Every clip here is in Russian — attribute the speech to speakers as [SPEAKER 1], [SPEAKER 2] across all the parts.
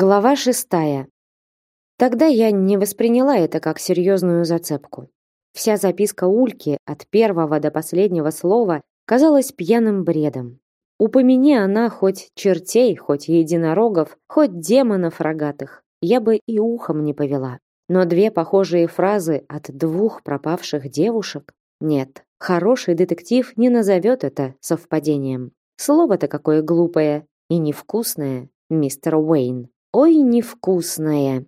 [SPEAKER 1] Глава шестая. Тогда я не восприняла это как серьезную зацепку. Вся записка Ульки от первого до последнего слова казалась пьяным бредом. Упомяни она хоть чертей, хоть единорогов, хоть демонов рогатых, я бы и ухом не повела. Но две похожие фразы от двух пропавших девушек? Нет, хороший детектив не назовет это совпадением. Слово-то какое глупое и невкусное, мистер Уэйн. Ой, невкусное.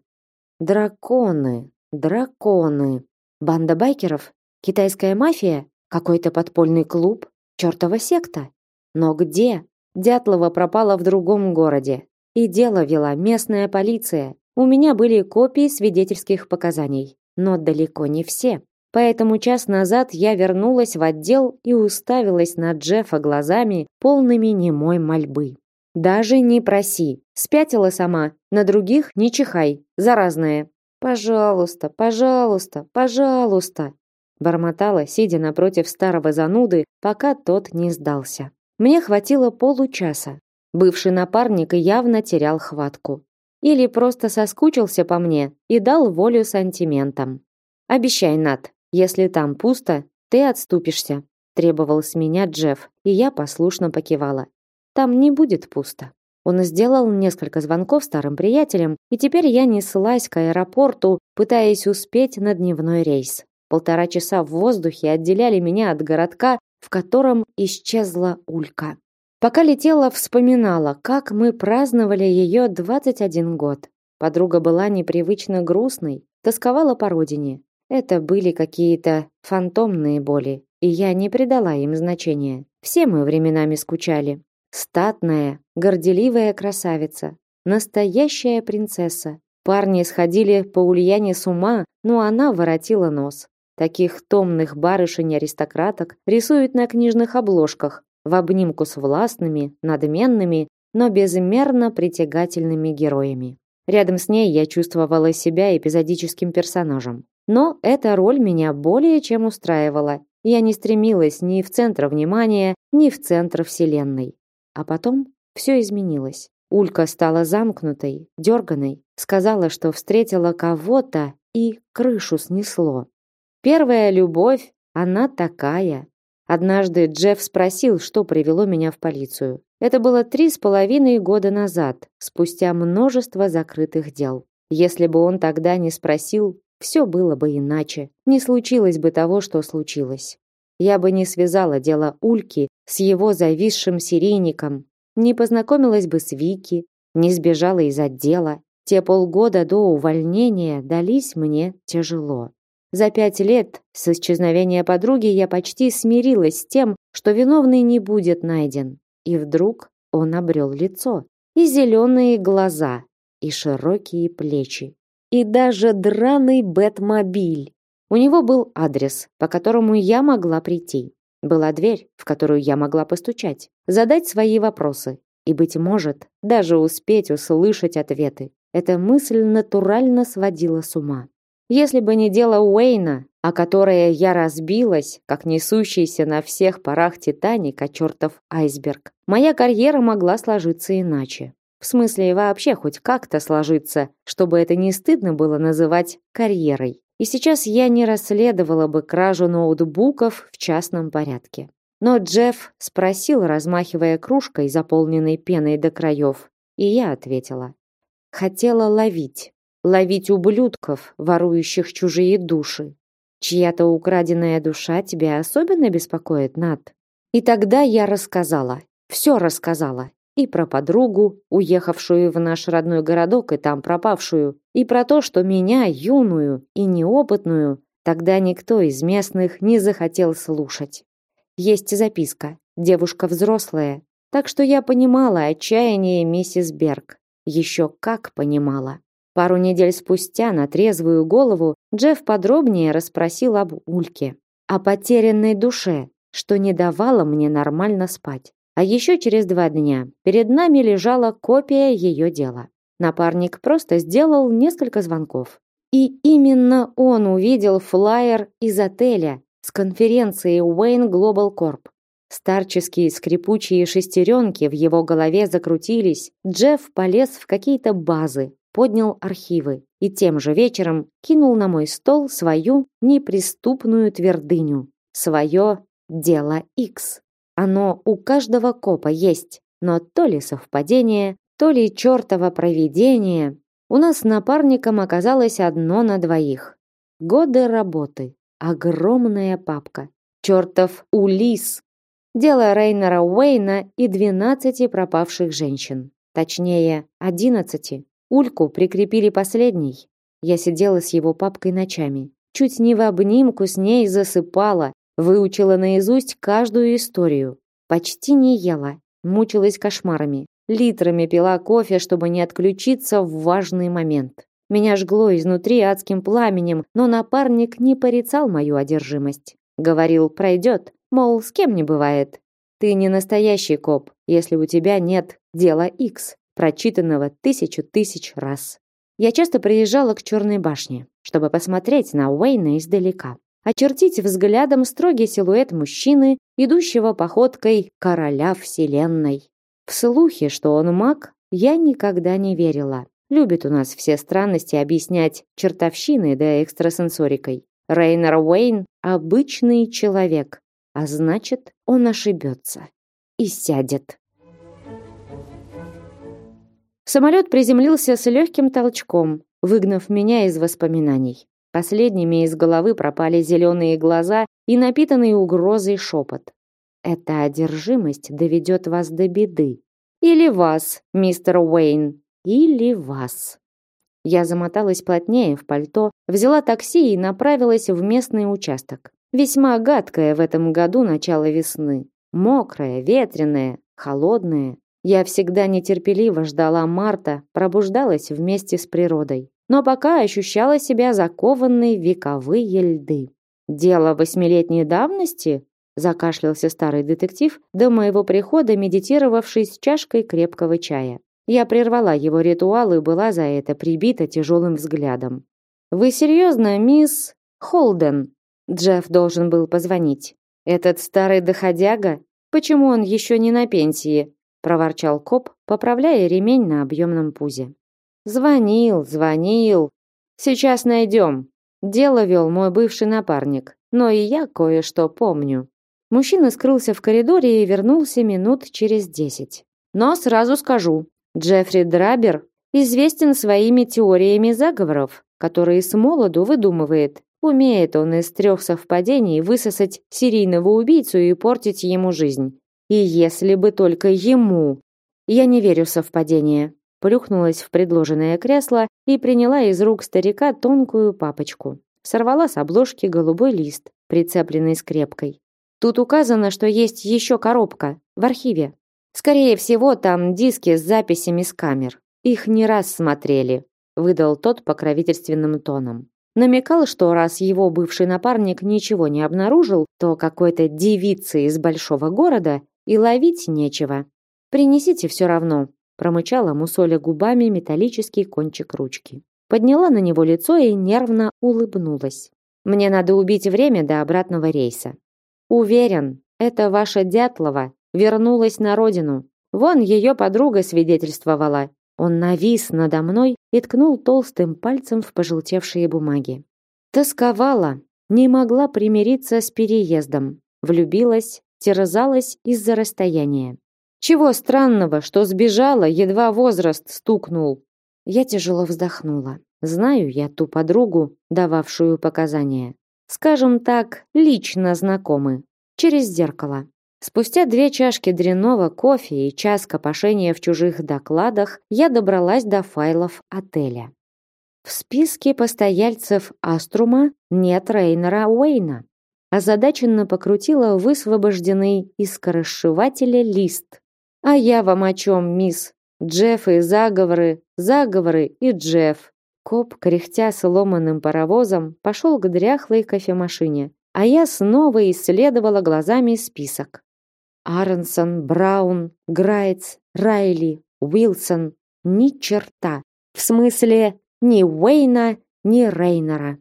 [SPEAKER 1] Драконы, драконы. Банда байкеров? Китайская мафия? Какой-то подпольный клуб? Чёртова секта? Но где? Дятлова пропала в другом городе. И дело вела местная полиция. У меня были копии свидетельских показаний, но далеко не все. Поэтому час назад я вернулась в отдел и уставилась на Джеффа глазами, полными немой мольбы. Даже не проси. Спятила сама. На других не чихай. Заразная. Пожалуйста, пожалуйста, пожалуйста. Бормотала, сидя напротив старого зануды, пока тот не сдался. Мне хватило получаса. Бывший напарник явно терял хватку. Или просто соскучился по мне и дал волю сантиментам. «Обещай, Нат, если там пусто, ты отступишься», требовал с меня Джефф, и я послушно покивала. Там не будет пусто. Он сделал несколько звонков старым приятелям, и теперь я неслась к аэропорту, пытаясь успеть на дневной рейс. Полтора часа в воздухе отделяли меня от городка, в котором исчезла Улька. Пока летела, вспоминала, как мы праздновали ее 21 год. Подруга была непривычно грустной, тосковала по родине. Это были какие-то фантомные боли, и я не придала им значения. Все мы временами скучали. Статная, горделивая красавица, настоящая принцесса. Парни сходили по Ульяне с ума, но она воротила нос. Таких томных барышень-аристократок рисуют на книжных обложках, в обнимку с властными, надменными, но безмерно притягательными героями. Рядом с ней я чувствовала себя эпизодическим персонажем. Но эта роль меня более чем устраивала. Я не стремилась ни в центр внимания, ни в центр вселенной. А потом все изменилось. Улька стала замкнутой, дерганой, сказала, что встретила кого-то и крышу снесло. Первая любовь, она такая. Однажды Джефф спросил, что привело меня в полицию. Это было три с половиной года назад, спустя множество закрытых дел. Если бы он тогда не спросил, все было бы иначе. Не случилось бы того, что случилось я бы не связала дело Ульки с его зависшим серийником, не познакомилась бы с Вики, не сбежала из отдела. Те полгода до увольнения дались мне тяжело. За пять лет с исчезновения подруги я почти смирилась с тем, что виновный не будет найден. И вдруг он обрел лицо, и зеленые глаза, и широкие плечи, и даже драный бэтмобиль. У него был адрес, по которому я могла прийти. Была дверь, в которую я могла постучать, задать свои вопросы и, быть может, даже успеть услышать ответы. Эта мысль натурально сводила с ума. Если бы не дело Уэйна, о которое я разбилась, как несущийся на всех парах Титаника чертов айсберг, моя карьера могла сложиться иначе. В смысле вообще хоть как-то сложиться, чтобы это не стыдно было называть карьерой. И сейчас я не расследовала бы кражу ноутбуков в частном порядке. Но Джефф спросил, размахивая кружкой, заполненной пеной до краев, и я ответила. Хотела ловить. Ловить ублюдков, ворующих чужие души. Чья-то украденная душа тебя особенно беспокоит, Над? И тогда я рассказала. Все рассказала и про подругу, уехавшую в наш родной городок и там пропавшую, и про то, что меня, юную и неопытную, тогда никто из местных не захотел слушать. Есть записка. Девушка взрослая, так что я понимала отчаяние миссис Берг. Еще как понимала. Пару недель спустя на трезвую голову Джефф подробнее расспросил об Ульке, о потерянной душе, что не давало мне нормально спать. А еще через два дня перед нами лежала копия ее дела. Напарник просто сделал несколько звонков. И именно он увидел флаер из отеля с конференции Wayne Global Corp. Старческие скрипучие шестеренки в его голове закрутились. Джефф полез в какие-то базы, поднял архивы и тем же вечером кинул на мой стол свою неприступную твердыню. Свое дело X. Оно у каждого копа есть, но то ли совпадение, то ли чертово провидение. У нас с напарником оказалось одно на двоих. Годы работы. Огромная папка. Чертов Улис. Дело Рейнера Уэйна и 12 пропавших женщин. Точнее, 11. Ульку прикрепили последней. Я сидела с его папкой ночами. Чуть не в обнимку с ней засыпала, выучила наизусть каждую историю. Почти не ела, мучилась кошмарами. Литрами пила кофе, чтобы не отключиться в важный момент. Меня жгло изнутри адским пламенем, но напарник не порицал мою одержимость. Говорил, пройдет, мол, с кем не бывает. Ты не настоящий коп, если у тебя нет дела X прочитанного тысячу тысяч раз. Я часто приезжала к Черной башне, чтобы посмотреть на Уэйна издалека. Очертить взглядом строгий силуэт мужчины, идущего походкой короля вселенной. В слухе, что он маг, я никогда не верила. Любит у нас все странности объяснять чертовщиной да экстрасенсорикой. Рейнер Уэйн – обычный человек, а значит, он ошибется и сядет. Самолет приземлился с легким толчком, выгнав меня из воспоминаний. Последними из головы пропали зеленые глаза и напитанный угрозой шепот. Эта одержимость доведет вас до беды. Или вас, мистер Уэйн, или вас. Я замоталась плотнее в пальто, взяла такси и направилась в местный участок. Весьма гадкое в этом году начало весны. Мокрое, ветреное, холодное. Я всегда нетерпеливо ждала марта, пробуждалась вместе с природой. Но пока ощущала себя закованной в вековые льды. Дело восьмилетней давности? Закашлялся старый детектив, до моего прихода медитировавший с чашкой крепкого чая. Я прервала его ритуал и была за это прибита тяжелым взглядом. «Вы серьезно, мисс Холден?» Джефф должен был позвонить. «Этот старый доходяга? Почему он еще не на пенсии? проворчал коп, поправляя ремень на объемном пузе. Звонил, звонил. Сейчас найдем. Дело вел мой бывший напарник, но и я кое-что помню. Мужчина скрылся в коридоре и вернулся минут через десять. Но сразу скажу, Джеффри Драбер известен своими теориями заговоров, которые с молоду выдумывает. Умеет он из трех совпадений высосать серийного убийцу и портить ему жизнь. И если бы только ему. Я не верю в совпадения. Плюхнулась в предложенное кресло и приняла из рук старика тонкую папочку. Сорвала с обложки голубой лист, прицепленный скрепкой. Тут указано, что есть еще коробка в архиве. Скорее всего, там диски с записями с камер. Их не раз смотрели, выдал тот покровительственным тоном. Намекал, что раз его бывший напарник ничего не обнаружил, то какой-то девице из большого города и ловить нечего. Принесите все равно, промычала мусоля губами металлический кончик ручки. Подняла на него лицо и нервно улыбнулась. Мне надо убить время до обратного рейса. Уверен, это ваша Дятлова вернулась на родину. Вон ее подруга свидетельствовала. Он навис надо мной и ткнул толстым пальцем в пожелтевшие бумаги. Тосковала, не могла примириться с переездом. Влюбилась, терзалась из-за расстояния. Чего странного, что сбежала, едва возраст стукнул. Я тяжело вздохнула. Знаю я ту подругу, дававшую показания. Скажем так, лично знакомы. Через зеркало. Спустя две чашки дрянного кофе и час копошения в чужих докладах я добралась до файлов отеля. В списке постояльцев Аструма нет Рейнера Уэйна озадаченно покрутила высвобожденный из скоросшивателя лист. «А я вам о чем, мисс? Джефф и заговоры, заговоры и Джефф». Коп, кряхтя сломанным паровозом, пошел к дряхлой кофемашине, а я снова исследовала глазами список. Аронсон, Браун, Грайц, Райли, Уилсон. Ни черта. В смысле, ни Уэйна, ни Рейнера.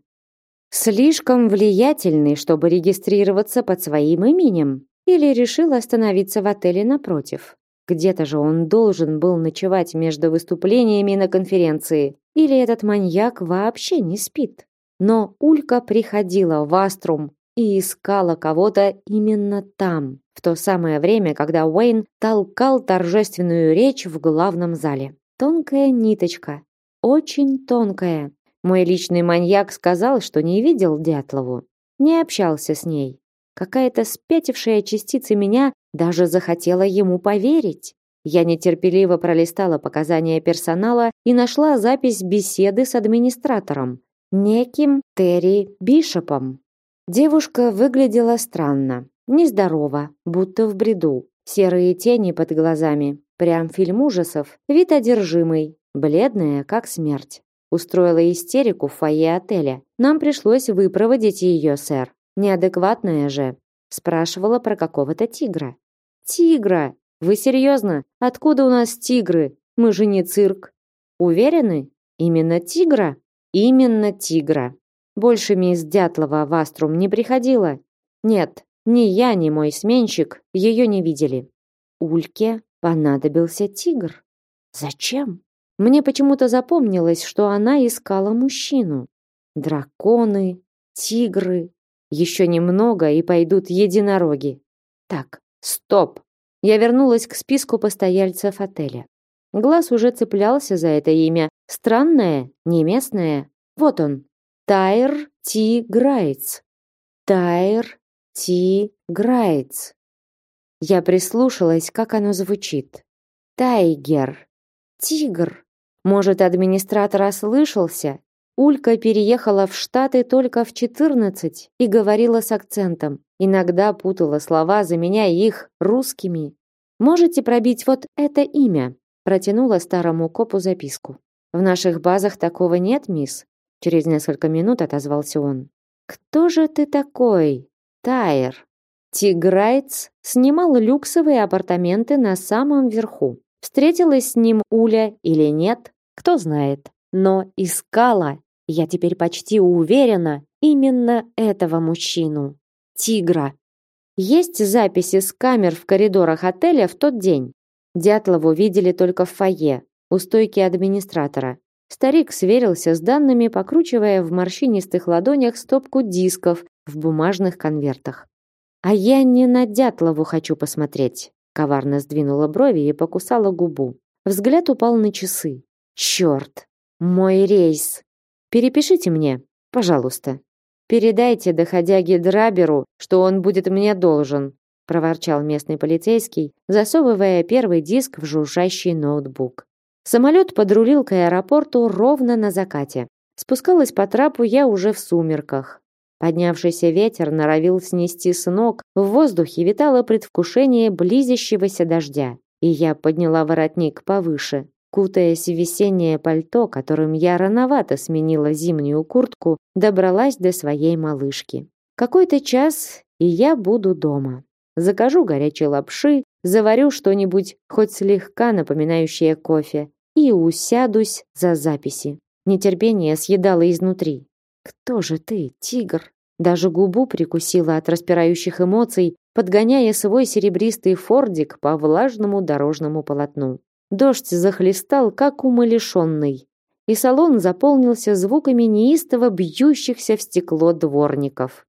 [SPEAKER 1] Слишком влиятельный, чтобы регистрироваться под своим именем? или решил остановиться в отеле напротив. Где-то же он должен был ночевать между выступлениями на конференции. Или этот маньяк вообще не спит? Но Улька приходила в Аструм и искала кого-то именно там, в то самое время, когда Уэйн толкал торжественную речь в главном зале. Тонкая ниточка, очень тонкая. Мой личный маньяк сказал, что не видел Дятлову, не общался с ней. Какая-то спятившая частица меня даже захотела ему поверить. Я нетерпеливо пролистала показания персонала и нашла запись беседы с администратором, неким Терри Бишопом. Девушка выглядела странно, нездорово, будто в бреду. Серые тени под глазами, прям фильм ужасов, вид одержимый, бледная, как смерть. Устроила истерику в фойе отеля. Нам пришлось выпроводить ее, сэр. Неадекватная же. Спрашивала про какого-то тигра. Тигра! Вы серьезно? Откуда у нас тигры? Мы же не цирк. Уверены? Именно тигра? Именно тигра. Больше мисс Дятлова в Аструм не приходила. Нет, ни я, ни мой сменщик ее не видели. Ульке понадобился тигр. Зачем? Мне почему-то запомнилось, что она искала мужчину. Драконы, тигры. Еще немного и пойдут единороги. Так, стоп. Я вернулась к списку постояльцев отеля. Глаз уже цеплялся за это имя. Странное, не местное. Вот он. Тайр Ти Грайц. Тайр Ти Грайц. Я прислушалась, как оно звучит. Тайгер. Тигр. Может, администратор ослышался? Улька переехала в Штаты только в 14 и говорила с акцентом. Иногда путала слова, заменяя их русскими. Можете пробить вот это имя? Протянула старому копу записку. В наших базах такого нет, мисс. Через несколько минут отозвался он. Кто же ты такой? Тайер. Тиграйц снимал люксовые апартаменты на самом верху. Встретилась с ним Уля или нет, кто знает. Но искала, я теперь почти уверена, именно этого мужчину. Тигра. Есть записи с камер в коридорах отеля в тот день. Дятлову видели только в фойе, у стойки администратора. Старик сверился с данными, покручивая в морщинистых ладонях стопку дисков в бумажных конвертах. А я не на Дятлову хочу посмотреть. Коварно сдвинула брови и покусала губу. Взгляд упал на часы. Черт! Мой рейс! Перепишите мне, пожалуйста. Передайте доходяге Драберу, что он будет мне должен, проворчал местный полицейский, засовывая первый диск в жужжащий ноутбук. Самолет подрулил к аэропорту ровно на закате. Спускалась по трапу я уже в сумерках. Поднявшийся ветер норовил снести с ног, в воздухе витало предвкушение близящегося дождя. И я подняла воротник повыше, кутаясь в весеннее пальто, которым я рановато сменила зимнюю куртку, добралась до своей малышки. Какой-то час, и я буду дома. Закажу горячей лапши, заварю что-нибудь, хоть слегка напоминающее кофе, и усядусь за записи. Нетерпение съедало изнутри. Кто же ты, тигр? Даже губу прикусила от распирающих эмоций, подгоняя свой серебристый фордик по влажному дорожному полотну. Дождь захлестал, как умалишенный, и салон заполнился звуками неистово бьющихся в стекло дворников.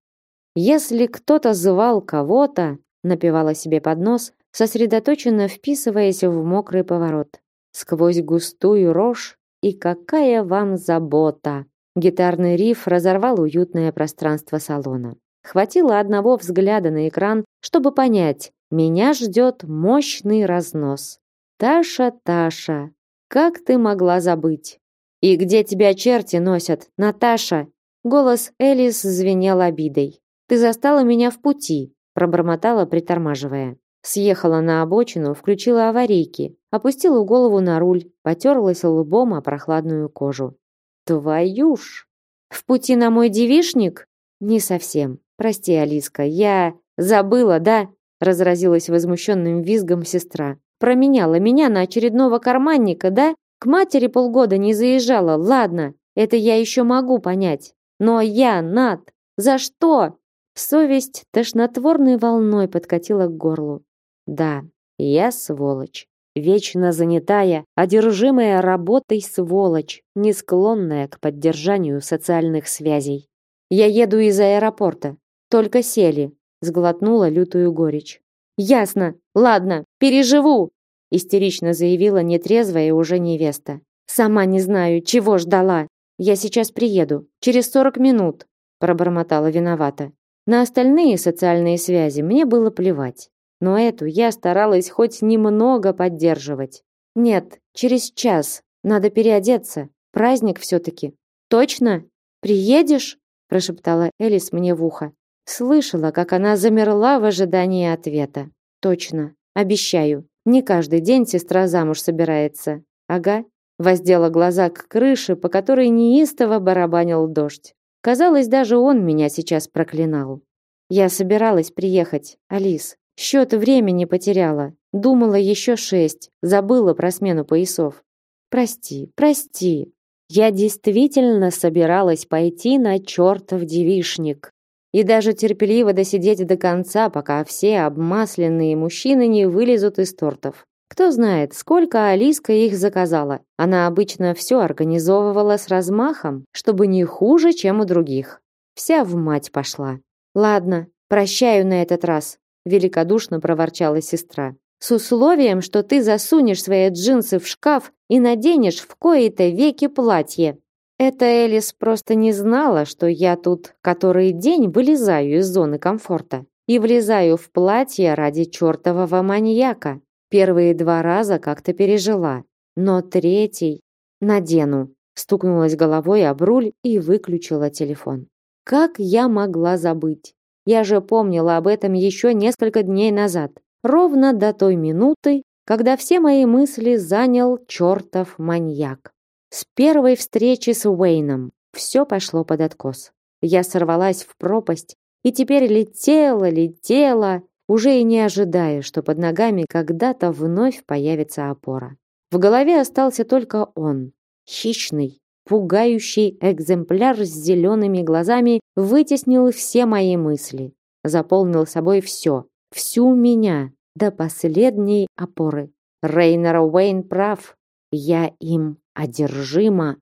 [SPEAKER 1] Если кто-то звал кого-то, напевала себе под нос, сосредоточенно вписываясь в мокрый поворот сквозь густую рожь, и какая вам забота! Гитарный риф разорвал уютное пространство салона. Хватило одного взгляда на экран, чтобы понять, меня ждет мощный разнос. Таша, Таша, как ты могла забыть? И где тебя черти носят, Наташа? Голос Элис звенел обидой. Ты застала меня в пути, пробормотала, притормаживая. Съехала на обочину, включила аварийки, опустила голову на руль, потерлась лбом о прохладную кожу. Твою ж! В пути на мой девишник? Не совсем. Прости, Алиска, я забыла, да? Разразилась возмущенным визгом сестра. Променяла меня на очередного карманника, да? К матери полгода не заезжала, ладно, это я еще могу понять. Но я, Над, за что? Совесть тошнотворной волной подкатила к горлу. Да, я сволочь. Вечно занятая, одержимая работой сволочь, не склонная к поддержанию социальных связей. Я еду из аэропорта. Только сели. Сглотнула лютую горечь. Ясно. Ладно, переживу, истерично заявила нетрезвая уже невеста. Сама не знаю, чего ждала. Я сейчас приеду, через сорок минут, пробормотала виновата. На остальные социальные связи мне было плевать, но эту я старалась хоть немного поддерживать. Нет, через час. Надо переодеться. Праздник все таки Точно? Приедешь? прошептала Элис мне в ухо. Слышала, как она замерла в ожидании ответа. Точно. Обещаю. Не каждый день сестра замуж собирается. Ага. Воздела глаза к крыше, по которой неистово барабанил дождь. Казалось, даже он меня сейчас проклинал. Я собиралась приехать, Алис. Счет времени потеряла. Думала еще шесть. Забыла про смену поясов. Прости, прости. Я действительно собиралась пойти на чертов девишник. И даже терпеливо досидеть до конца, пока все обмасленные мужчины не вылезут из тортов. Кто знает, сколько Алиска их заказала. Она обычно все организовывала с размахом, чтобы не хуже, чем у других. Вся в мать пошла. Ладно, прощаю на этот раз, великодушно проворчала сестра. С условием, что ты засунешь свои джинсы в шкаф и наденешь в кои-то веки платье. Это Элис просто не знала, что я тут который день вылезаю из зоны комфорта и влезаю в платье ради чертового маньяка. Первые два раза как-то пережила, но третий надену. Стукнулась головой об руль и выключила телефон. Как я могла забыть? Я же помнила об этом еще несколько дней назад, ровно до той минуты, когда все мои мысли занял чертов маньяк. С первой встречи с Уэйном все пошло под откос. Я сорвалась в пропасть и теперь летела, летела, уже и не ожидая, что под ногами когда-то вновь появится опора. В голове остался только он, хищный, пугающий экземпляр с зелеными глазами, вытеснил все мои мысли, заполнил собой все, всю меня, до последней опоры. Рейнер Уэйн прав, я им одержима.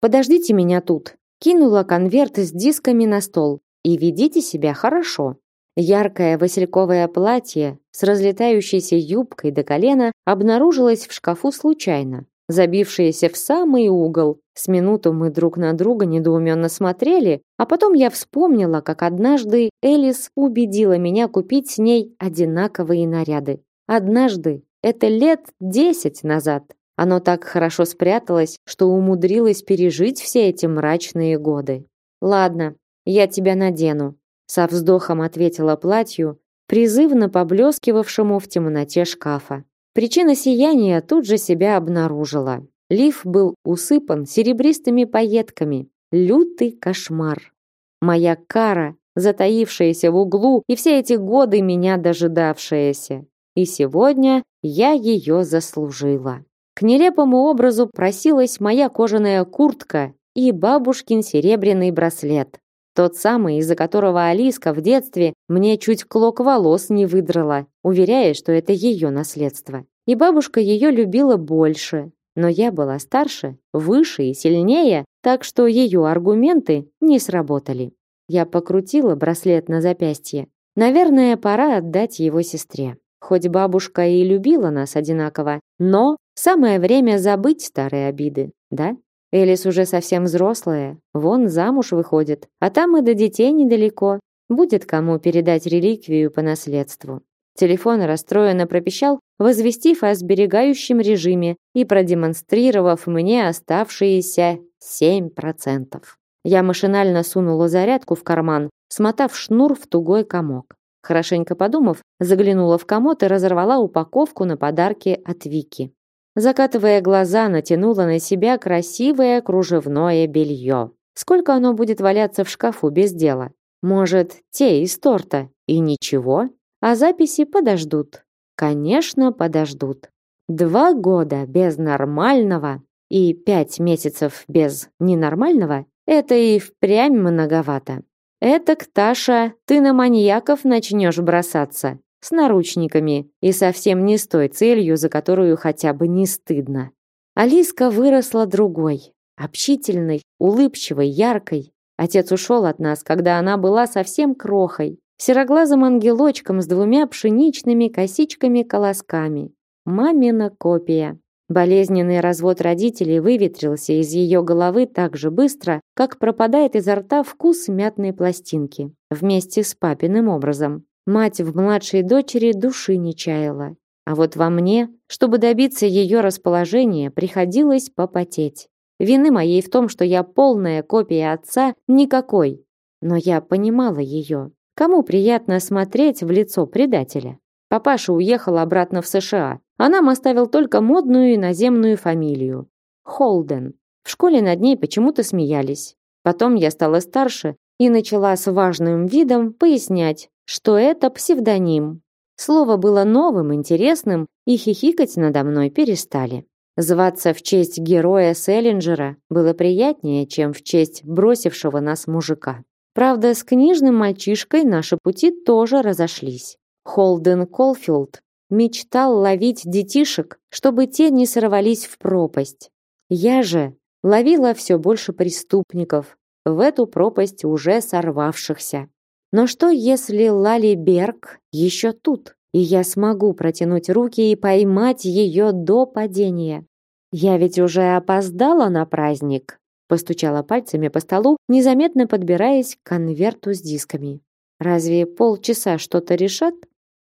[SPEAKER 1] Подождите меня тут. Кинула конверт с дисками на стол. И ведите себя хорошо. Яркое васильковое платье с разлетающейся юбкой до колена обнаружилось в шкафу случайно, забившееся в самый угол. С минуту мы друг на друга недоуменно смотрели, а потом я вспомнила, как однажды Элис убедила меня купить с ней одинаковые наряды. Однажды, это лет десять назад. Оно так хорошо спряталось, что умудрилось пережить все эти мрачные годы. Ладно, я тебя надену, со вздохом ответила платью, призывно поблескивавшему в темноте шкафа. Причина сияния тут же себя обнаружила. Лиф был усыпан серебристыми пайетками. Лютый кошмар. Моя кара, затаившаяся в углу и все эти годы меня дожидавшаяся. И сегодня я ее заслужила. К нелепому образу просилась моя кожаная куртка и бабушкин серебряный браслет. Тот самый, из-за которого Алиска в детстве мне чуть клок волос не выдрала, уверяя, что это ее наследство. И бабушка ее любила больше. Но я была старше, выше и сильнее, так что ее аргументы не сработали. Я покрутила браслет на запястье. Наверное, пора отдать его сестре. Хоть бабушка и любила нас одинаково, но самое время забыть старые обиды, да? Элис уже совсем взрослая, вон замуж выходит, а там и до детей недалеко. Будет кому передать реликвию по наследству. Телефон расстроенно пропищал, возвестив о сберегающем режиме и продемонстрировав мне оставшиеся 7%. Я машинально сунула зарядку в карман, смотав шнур в тугой комок. Хорошенько подумав, заглянула в комод и разорвала упаковку на подарки от Вики. Закатывая глаза, натянула на себя красивое кружевное белье. Сколько оно будет валяться в шкафу без дела? Может, те из торта? И ничего? А записи подождут. Конечно, подождут. Два года без нормального и пять месяцев без ненормального – это и впрямь многовато. Это, Кташа, ты на маньяков начнешь бросаться с наручниками и совсем не с той целью, за которую хотя бы не стыдно. Алиска выросла другой, общительной, улыбчивой, яркой. Отец ушел от нас, когда она была совсем крохой, сероглазым ангелочком с двумя пшеничными косичками-колосками. Мамина копия. Болезненный развод родителей выветрился из ее головы так же быстро, как пропадает изо рта вкус мятной пластинки, вместе с папиным образом. Мать в младшей дочери души не чаяла. А вот во мне, чтобы добиться ее расположения, приходилось попотеть. Вины моей в том, что я полная копия отца, никакой. Но я понимала ее. Кому приятно смотреть в лицо предателя? Папаша уехал обратно в США, а нам оставил только модную иноземную фамилию – Холден. В школе над ней почему-то смеялись. Потом я стала старше и начала с важным видом пояснять, что это псевдоним. Слово было новым, интересным, и хихикать надо мной перестали. Зваться в честь героя Селлинджера было приятнее, чем в честь бросившего нас мужика. Правда, с книжным мальчишкой наши пути тоже разошлись. Холден Колфилд мечтал ловить детишек, чтобы те не сорвались в пропасть. Я же ловила все больше преступников, в эту пропасть уже сорвавшихся. Но что, если Лали Берг еще тут, и я смогу протянуть руки и поймать ее до падения? Я ведь уже опоздала на праздник, постучала пальцами по столу, незаметно подбираясь к конверту с дисками. Разве полчаса что-то решат?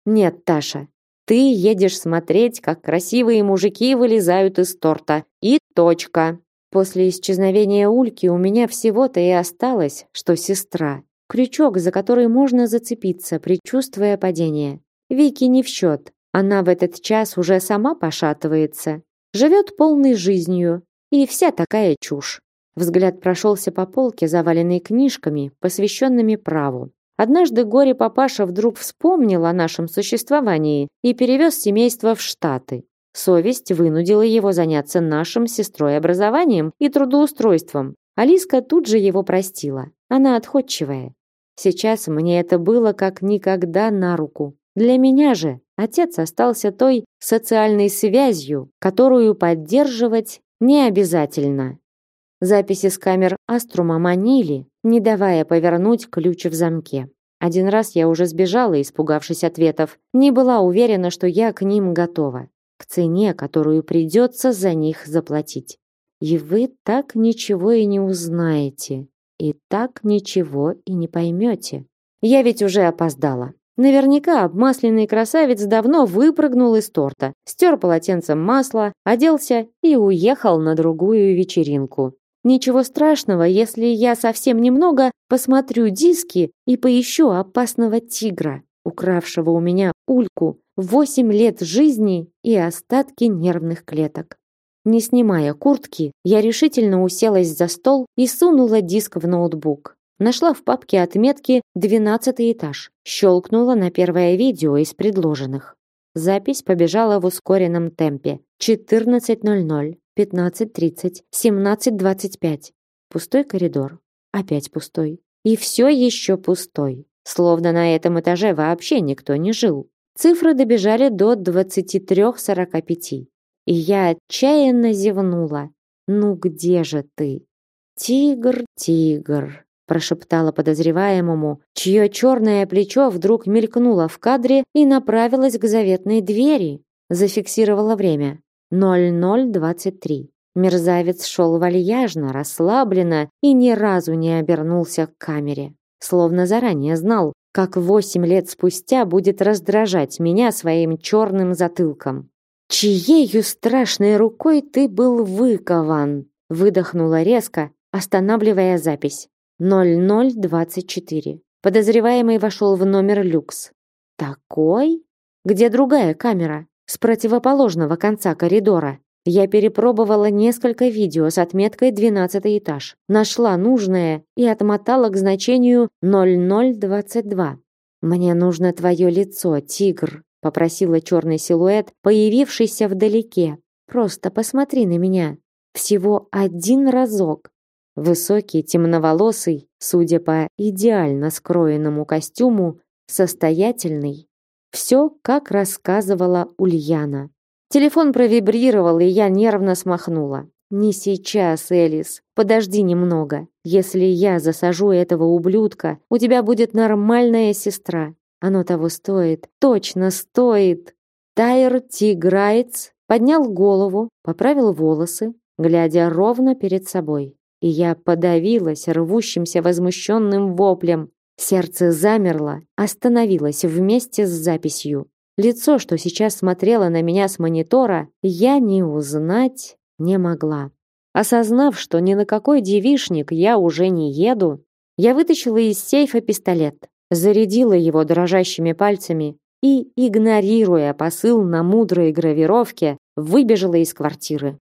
[SPEAKER 1] Нет, Таша, ты едешь смотреть, как красивые мужики вылезают из торта. И точка. После исчезновения Ульки у меня всего-то и осталось, что сестра. Крючок, за который можно зацепиться, предчувствуя падение. Вики не в счет. Она в этот час уже сама пошатывается. Живет полной жизнью. И вся такая чушь. Взгляд прошелся по полке, заваленной книжками, посвященными праву. Однажды горе-папаша вдруг вспомнил о нашем существовании и перевез семейство в Штаты. Совесть вынудила его заняться нашим сестрой образованием и трудоустройством. Алиска тут же его простила. Она отходчивая. Сейчас мне это было как никогда на руку. Для меня же отец остался той социальной связью, которую поддерживать не обязательно. Записи с камер Аструма манили, не давая повернуть ключ в замке. Один раз я уже сбежала, испугавшись ответов. Не была уверена, что я к ним готова. К цене, которую придется за них заплатить. И вы так ничего и не узнаете. И так ничего и не поймете. Я ведь уже опоздала. Наверняка обмасленный красавец давно выпрыгнул из торта, стер полотенцем масло, оделся и уехал на другую вечеринку. Ничего страшного, если я совсем немного посмотрю диски и поищу опасного тигра, укравшего у меня ульку, восемь лет жизни и остатки нервных клеток. Не снимая куртки, я решительно уселась за стол и сунула диск в ноутбук. Нашла в папке отметки «12 этаж», щелкнула на первое видео из предложенных. Запись побежала в ускоренном темпе. 14.00, 15.30, 17.25. Пустой коридор. Опять пустой. И все еще пустой. Словно на этом этаже вообще никто не жил. Цифры добежали до 23.45. И я отчаянно зевнула. «Ну где же ты?» «Тигр, тигр», прошептала подозреваемому, чье черное плечо вдруг мелькнуло в кадре и направилось к заветной двери. Зафиксировала время. 0023. Мерзавец шел вальяжно, расслабленно и ни разу не обернулся к камере. Словно заранее знал, как восемь лет спустя будет раздражать меня своим черным затылком. «Чьею страшной рукой ты был выкован?» выдохнула резко, останавливая запись. 0024. Подозреваемый вошел в номер люкс. «Такой? Где другая камера?» с противоположного конца коридора. Я перепробовала несколько видео с отметкой 12 этаж, нашла нужное и отмотала к значению 0022. Мне нужно твое лицо, тигр. Попросила черный силуэт, появившийся вдалеке. Просто посмотри на меня. Всего один разок. Высокий, темноволосый, судя по идеально скроенному костюму, состоятельный. Все, как рассказывала Ульяна. Телефон провибрировал, и я нервно смахнула. Не сейчас, Элис. Подожди немного. Если я засажу этого ублюдка, у тебя будет нормальная сестра. Оно того стоит. Точно стоит. Тайр Тиграйц поднял голову, поправил волосы, глядя ровно перед собой. И я подавилась рвущимся возмущенным воплем. Сердце замерло, остановилось вместе с записью. Лицо, что сейчас смотрело на меня с монитора, я не узнать не могла. Осознав, что ни на какой девишник я уже не еду, я вытащила из сейфа пистолет, зарядила его дрожащими пальцами и, игнорируя посыл на мудрой гравировке, выбежала из квартиры.